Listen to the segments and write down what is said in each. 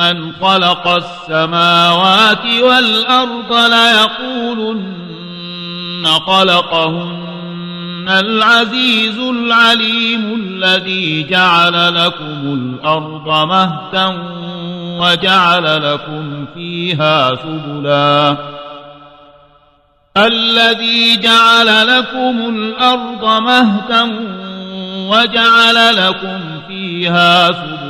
من خلق السماوات والأرض ليقولن خلقهن العزيز العليم الذي جعل لكم الأرض مهدا وجعل لكم فيها سبلا. الذي جعل لكم الأرض مهدا وجعل لكم فيها سبلا.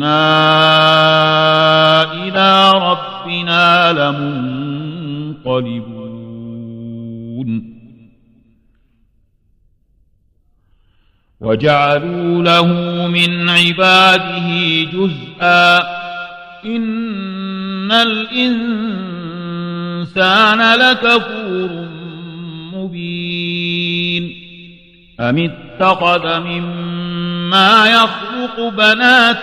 وإنا إلى ربنا لمنقلبون وجعلوا له من عباده جزءا إن الإنسان لكفور مبين أم اتخذ مما يخلق بنات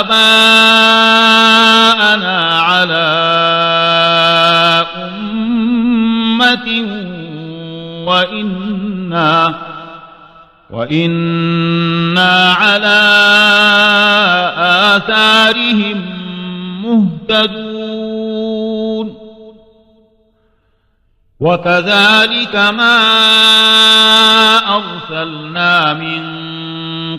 آباءنا على أمة وإنا وإنا على آثارهم مهتدون. وكذلك ما أرسلنا من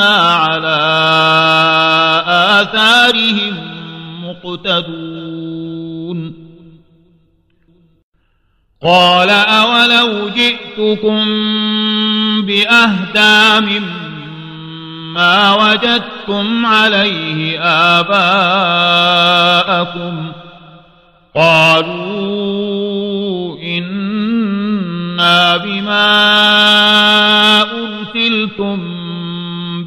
على آثارهم مقتدون. قال أولو جئتكم بأهدى مما وجدتم عليه آباءكم. قالوا إنا بما أرسلتم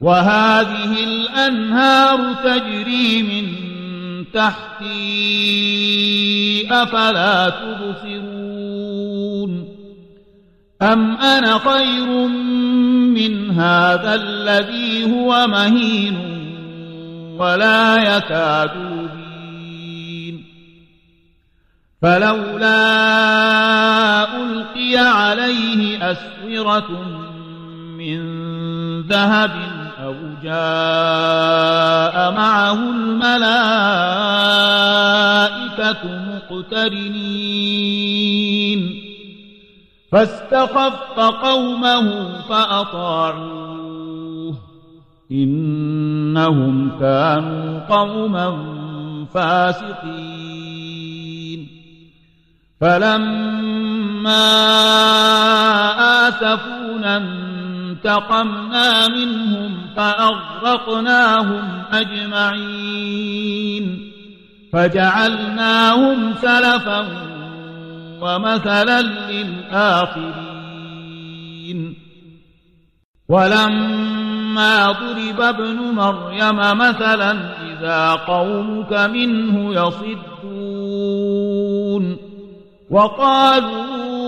وهذه الأنهار تجري من تحتي أفلا تبصرون أم أنا خير من هذا الذي هو مهين ولا يكاد يبين فلولا ألقي عليه أسورة من ذهب أو جاء معه الملائكة مقترنين. فاستخف قومه فأطاعوه. إنهم كانوا قوما فاسقين. فلما آسفونا انتقمنا منهم فأغرقناهم أجمعين. فجعلناهم سلفا ومثلا للآخرين. ولما ضرب ابن مريم مثلا إذا قومك منه يصدون. وقالوا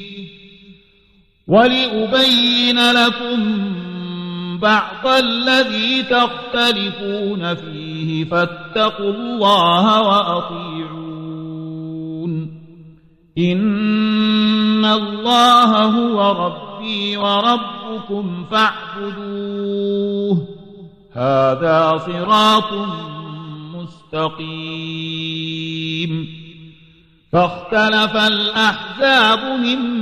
ولأبين لكم بعض الذي تختلفون فيه فاتقوا الله وأطيعون إن الله هو ربي وربكم فاعبدوه هذا صراط مستقيم فاختلف الأحزاب من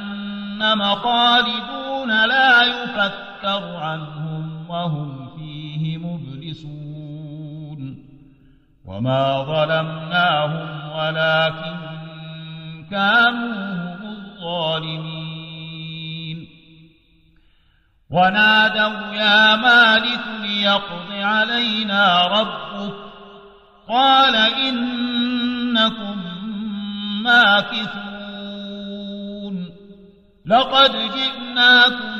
خالدون لا يفتر عنهم وهم فيه مبلسون وما ظلمناهم ولكن كانوا هم الظالمين ونادوا يا مالك ليقض علينا ربك قال إنكم ماكثون لقد جئناكم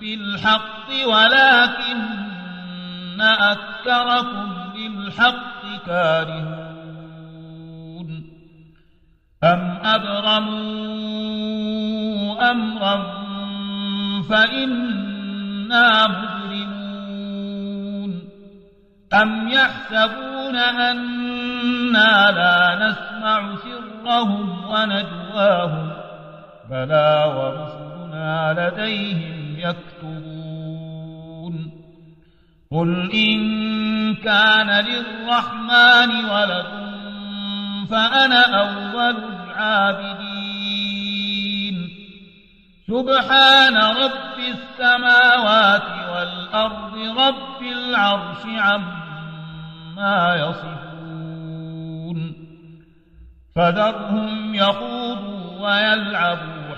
بالحق ولكن أكثركم للحق كارهون. أم أبرموا أمرا فإنا مجرمون. أم يحسبون أنا لا نسمع سرهم ونجواهم بلى ورسلنا لديهم يكتبون. قل إن كان للرحمن ولد فأنا أول العابدين. سبحان رب السماوات والأرض رب العرش عما يصفون. فذرهم يخوضوا ويلعبوا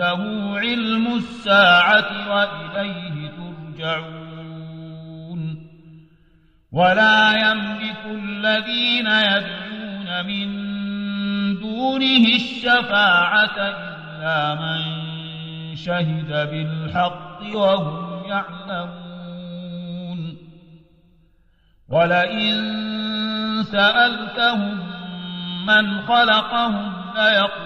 وعنده علم الساعة وإليه ترجعون. ولا يملك الذين يدعون من دونه الشفاعة إلا من شهد بالحق وهم يعلمون. ولئن سألتهم من خلقهم ليقولن